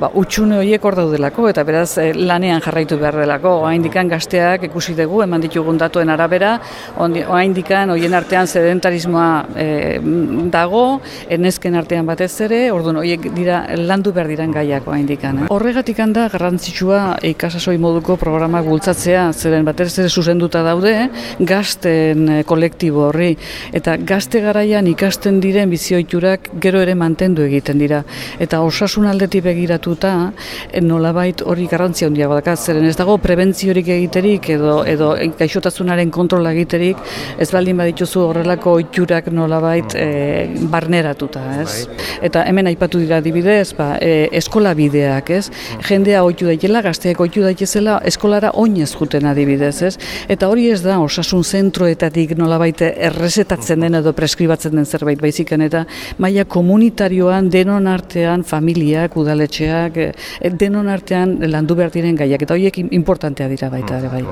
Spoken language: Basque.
ba, utxune horiek hor daudelako, eta beraz eh, lanean jarraitu behar delako, oaindikan gazteak ikusi dugu, eman ditugun datuen arabera, oaindikan hoien artean sedentarismoa eh, dago, enezken artean batez ere, orduan horiek dira landu behar diran gaiak oaindikan. Eh? Horregatik handa garrantzitsua ikasasoi moduko programak bultzatzea, zeren batez ere zuzenduta daude, gazten eh, kolektibo horri, eta gazte garaian ikasten diren bizioiturak gero ere mantendu egiten dira. Eta osasun aldetik begiratuta, eh, nolabait hori garrantzia handiago daka, zeren ez dago prebentziorik egiterik edo edo gaixotasunaren kontrola egiterik, ez baldin badituzu horrelako oiturak nolabait e, barneratuta, ez? Eta hemen aipatu dira adibidez, ba, e, eskola bideak, ez? Jendea oitu daitela, gazteak oitu daitezela, eskolara oinez juten adibidez, ez? Eta hori ez da osasun zentroetatik nolabait errezetatzen den edo preskribatzen den zerbait baiziken eta maila komunitarioan denon artean familiak, udaletxeak, eh, denon artean landu behar diren gaiak eta horiek importantea dira baita ere bai.